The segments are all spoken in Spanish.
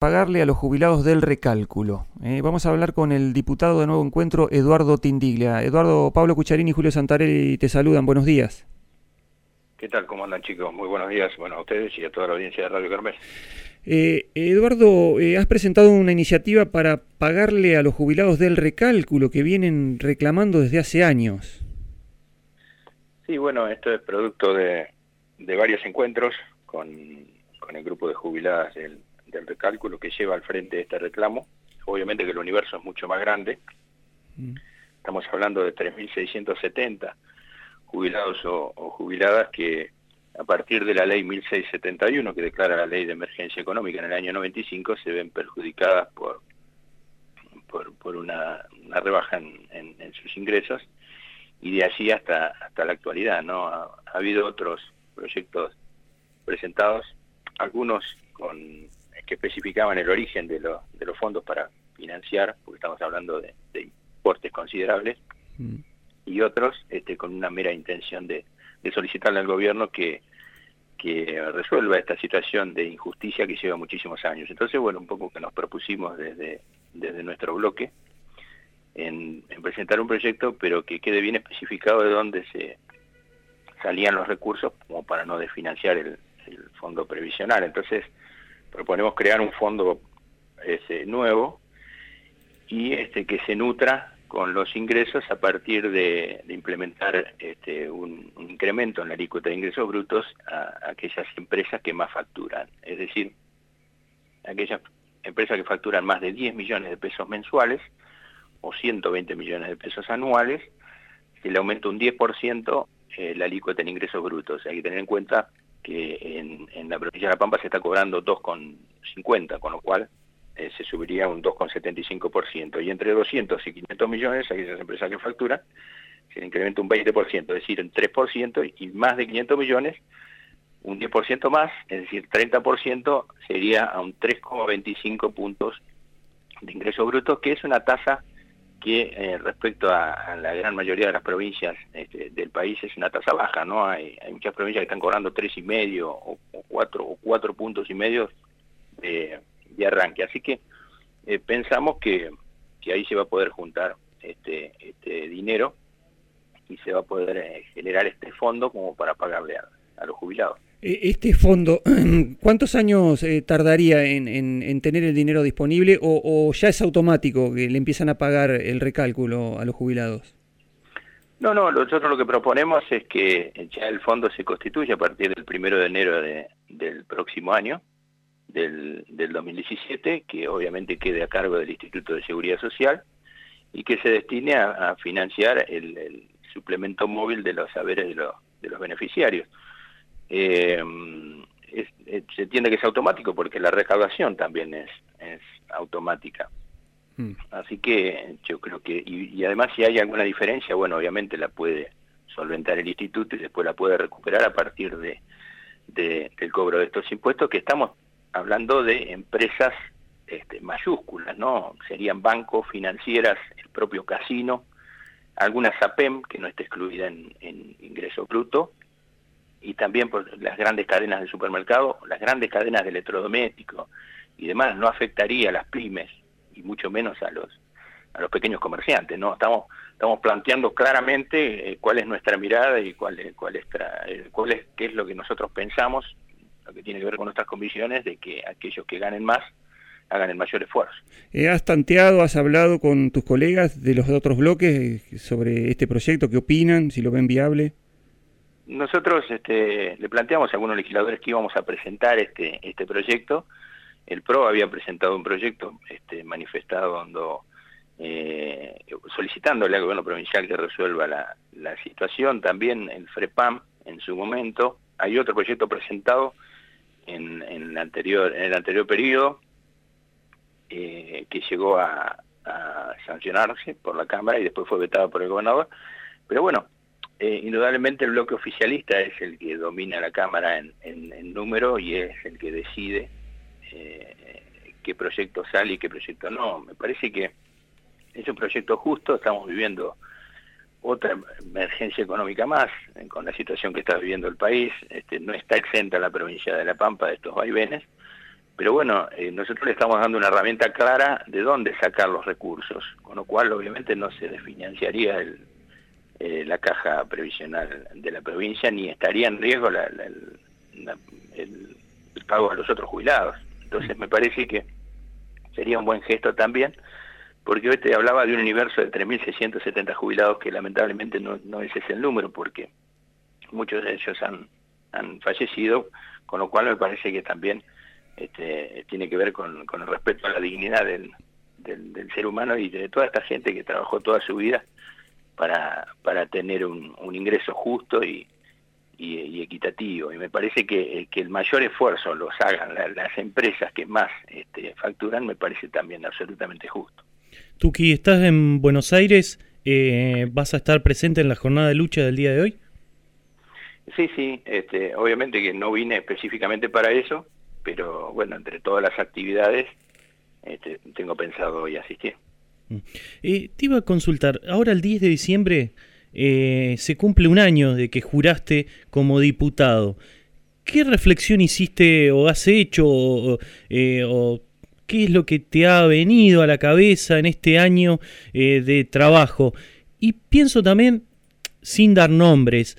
pagarle a los jubilados del recálculo. Eh, vamos a hablar con el diputado de Nuevo Encuentro, Eduardo Tindiglia. Eduardo, Pablo Cucharini y Julio Santarelli te saludan. Buenos días. ¿Qué tal? ¿Cómo andan chicos? Muy buenos días. Bueno, a ustedes y a toda la audiencia de Radio Carmel. Eh, Eduardo, eh, has presentado una iniciativa para pagarle a los jubilados del recálculo que vienen reclamando desde hace años. Sí, bueno, esto es producto de, varios encuentros con, con el grupo de jubiladas del del recálculo que lleva al frente este reclamo. Obviamente que el universo es mucho más grande. Mm. Estamos hablando de 3.670 jubilados o, jubiladas que a partir de la ley 1671 que declara la ley de emergencia económica en el año 95 se ven perjudicadas por por, una, rebaja en, sus ingresos y de allí hasta hasta la actualidad no ha habido otros proyectos presentados algunos con que especificaban el origen de, de los fondos para financiar, porque estamos hablando de, importes considerables, mm. y otros este, con una mera intención de, solicitarle al gobierno que, que resuelva esta situación de injusticia que lleva muchísimos años. Entonces, bueno, un poco que nos propusimos desde, desde nuestro bloque en, presentar un proyecto, pero que quede bien especificado de dónde se salían los recursos como para no desfinanciar el, el fondo previsional. Entonces, proponemos crear un fondo ese, nuevo y este que se nutra con los ingresos a partir de, implementar este, un, incremento en la alícuota de ingresos brutos a, aquellas empresas que más facturan. Es decir, aquellas empresas que facturan más de 10 millones de pesos mensuales o 120 millones de pesos anuales, se le aumenta un 10% eh, la alícuota en ingresos brutos. Hay que tener en cuenta que en, la provincia de La Pampa se está cobrando 2,50, con lo cual eh, se subiría un 2,75%. Y entre 200 y 500 millones, esas empresas que facturan, se incrementa un 20%, es decir, un 3%, y más de 500 millones, un 10% más, es decir, 30% sería a un 3,25 puntos de ingresos brutos, que es una tasa que eh, respecto a, la gran mayoría de las provincias este, del país es una tasa baja, ¿no? Hay, muchas provincias que están cobrando tres y medio o, cuatro o cuatro puntos y medio de, arranque, así que eh, pensamos que, que, ahí se va a poder juntar este, este dinero y se va a poder eh, generar este fondo como para pagarle a los jubilados. Eh, este fondo, ¿cuántos años eh, tardaría en, tener el dinero disponible o, ya es automático que le empiezan a pagar el recálculo a los jubilados? No, no, nosotros lo que proponemos es que ya el fondo se constituya a partir del primero de enero del próximo año, del, 2017, que obviamente quede a cargo del Instituto de Seguridad Social y que se destine a, financiar el, suplemento móvil de los saberes de los beneficiarios eh, se entiende que es automático porque la recaudación también es, es automática. Mm. Así que yo creo que, y, además si hay alguna diferencia, bueno, obviamente la puede solventar el instituto y después la puede recuperar a partir de, del cobro de estos impuestos, que estamos hablando de empresas este, mayúsculas, ¿no? Serían bancos, financieras, el propio casino, alguna SAPEM que no esté excluida en, en ingreso bruto, y también por las grandes cadenas de supermercado, las grandes cadenas de electrodomésticos y demás, no afectaría a las pymes y mucho menos a los a los pequeños comerciantes, ¿no? Estamos estamos planteando claramente eh, cuál es nuestra mirada y cuál es cuál es, eh, cuál es qué es lo que nosotros pensamos, lo que tiene que ver con nuestras convicciones de que aquellos que ganen más hagan el mayor esfuerzo. Eh, ¿Has tanteado, has hablado con tus colegas de los otros bloques sobre este proyecto? ¿Qué opinan? ¿Si lo ven viable? Nosotros este, le planteamos a algunos legisladores que íbamos a presentar este, este proyecto. El PRO había presentado un proyecto este, manifestado eh, solicitándole al gobierno provincial que resuelva la, situación. También el FREPAM en su momento. Hay otro proyecto presentado en, el, anterior, en el anterior periodo eh, que llegó a, a sancionarse por la Cámara y después fue vetado por el gobernador. Pero bueno, eh, indudablemente el bloque oficialista es el que domina la Cámara en, número y es el que decide eh, qué proyecto sale y qué proyecto no. Me parece que es un proyecto justo, estamos viviendo otra emergencia económica más eh, con la situación que está viviendo el país, este, no está exenta la provincia de La Pampa de estos vaivenes, pero bueno, nosotros le estamos dando una herramienta clara de dónde sacar los recursos, con lo cual obviamente no se desfinanciaría el, eh, la caja previsional de la provincia ni estaría en riesgo el, el, pago a los otros jubilados. Entonces me parece que sería un buen gesto también, porque hoy te hablaba de un universo de 3.670 jubilados que lamentablemente no, no ese es el número, porque muchos de ellos han, han fallecido, con lo cual me parece que también este, tiene que ver con, el respeto a la dignidad del, del, ser humano y de toda esta gente que trabajó toda su vida para, para tener un, ingreso justo y, y, equitativo. Y me parece que, que, el mayor esfuerzo los hagan las empresas que más este, facturan, me parece también absolutamente justo. Tuki, estás en Buenos Aires, eh, ¿vas a estar presente en la jornada de lucha del día de hoy? Sí, sí, este, obviamente que no vine específicamente para eso, pero bueno, entre todas las actividades este, tengo pensado hoy asistir. Mm. Eh, te iba a consultar, ahora el 10 de diciembre eh, se cumple un año de que juraste como diputado. ¿Qué reflexión hiciste o has hecho o, eh, qué es lo que te ha venido a la cabeza en este año de trabajo? Y pienso también, sin dar nombres,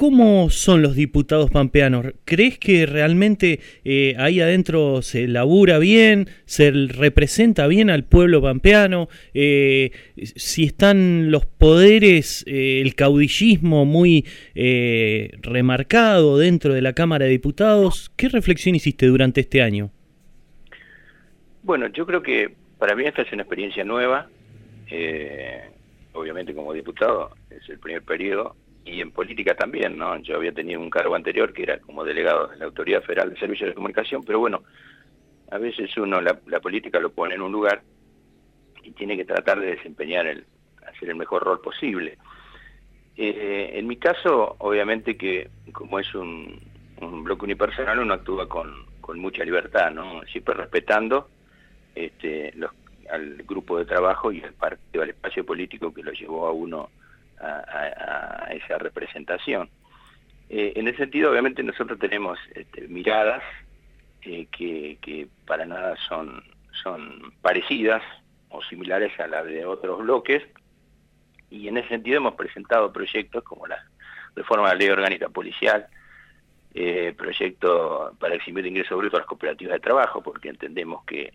¿Cómo son los diputados pampeanos? ¿Crees que realmente eh, ahí adentro se labura bien, se representa bien al pueblo pampeano? Eh, si están los poderes, eh, el caudillismo muy remarcado dentro de la Cámara de Diputados, ¿qué reflexión hiciste durante este año? Bueno, yo creo que para mí esta es una experiencia nueva. obviamente como diputado es el primer periodo y en política también, ¿no? Yo había tenido un cargo anterior que era como delegado de la Autoridad Federal de Servicios de Comunicación, pero bueno, a veces uno la, política lo pone en un lugar y tiene que tratar de desempeñar el, hacer el mejor rol posible. Eh, en mi caso, obviamente que como es un, bloque unipersonal, uno actúa con, con mucha libertad, ¿no? Siempre respetando este, los, al grupo de trabajo y al partido, al espacio político que lo llevó a uno a, esa representación. Eh, en ese sentido, obviamente, nosotros tenemos este, miradas eh, que, para nada son, son parecidas o similares a las de otros bloques, y en ese sentido hemos presentado proyectos como la reforma de la ley orgánica policial, eh, proyecto para eximir de ingreso bruto a las cooperativas de trabajo, porque entendemos que,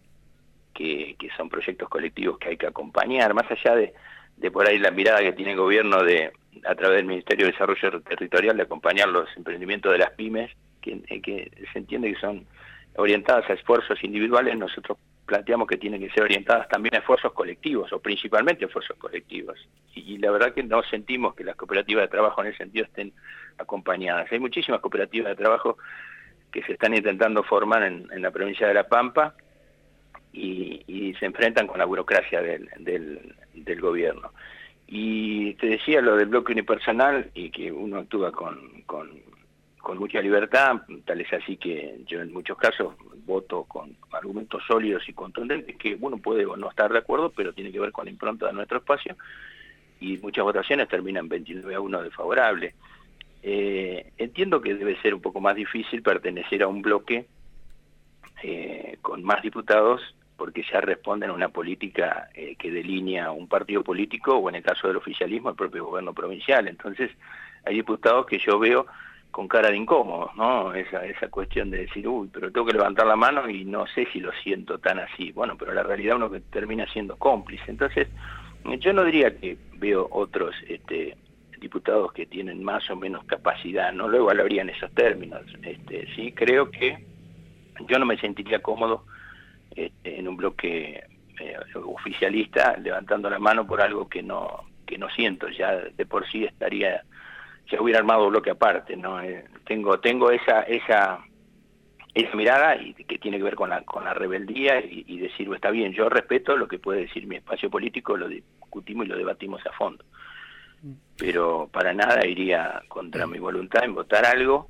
que, son proyectos colectivos que hay que acompañar, más allá de, de por ahí la mirada que tiene el gobierno de a través del Ministerio de Desarrollo Territorial de acompañar los emprendimientos de las pymes, que, eh, se entiende que son orientadas a esfuerzos individuales, nosotros planteamos que tienen que ser orientadas también a esfuerzos colectivos, o principalmente a esfuerzos colectivos. Y, la verdad que no sentimos que las cooperativas de trabajo en ese sentido estén acompañadas. Hay muchísimas cooperativas de trabajo que se están intentando formar en la provincia de La Pampa, y, se enfrentan con la burocracia del, del, gobierno. Y te decía lo del bloque unipersonal y que uno actúa con, con, mucha libertad, tal es así que yo en muchos casos voto con argumentos sólidos y contundentes, que uno puede o no estar de acuerdo, pero tiene que ver con la impronta de nuestro espacio, y muchas votaciones terminan 29 a 1 de favorable. Eh, entiendo que debe ser un poco más difícil pertenecer a un bloque eh, con más diputados porque ya responden a una política eh, que delinea un partido político o en el caso del oficialismo el propio gobierno provincial. Entonces hay diputados que yo veo con cara de incómodos, ¿no? Esa, esa cuestión de decir, uy, pero tengo que levantar la mano y no sé si lo siento tan así. Bueno, pero la realidad uno termina siendo cómplice. Entonces, yo no diría que veo otros este, diputados que tienen más o menos capacidad, no lo evaluaría en esos términos. Este, sí, creo que yo no me sentiría cómodo este, en un bloque eh, oficialista levantando la mano por algo que no que no siento. Ya de por sí estaría ya hubiera armado bloque aparte no eh, tengo tengo esa esa esa mirada y que tiene que ver con la con la rebeldía y, decir está bien yo respeto lo que puede decir mi espacio político lo discutimos y lo debatimos a fondo pero para nada iría contra mi voluntad en votar algo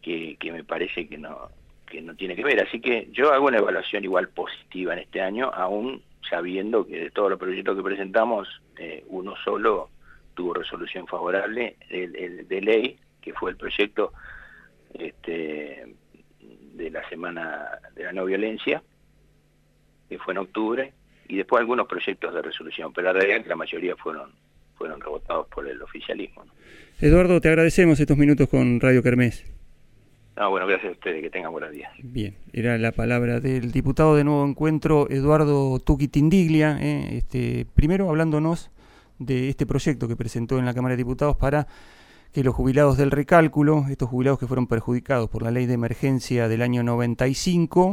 que, que me parece que no que no tiene que ver. Así que yo hago una evaluación igual positiva en este año, aún sabiendo que de todos los proyectos que presentamos, eh, uno solo tuvo resolución favorable, el, de ley, que fue el proyecto este, de la Semana de la No Violencia, que fue en octubre, y después algunos proyectos de resolución, pero la realidad es que la mayoría fueron, fueron rebotados por el oficialismo. Eduardo, te agradecemos estos minutos con Radio Kermés. No, bueno, gracias a ustedes, que tengan buenos días. Bien, era la palabra del diputado de Nuevo Encuentro, Eduardo Tuqui Tindiglia, eh, este, primero hablándonos de este proyecto que presentó en la Cámara de Diputados para que los jubilados del recálculo, estos jubilados que fueron perjudicados por la ley de emergencia del año 95,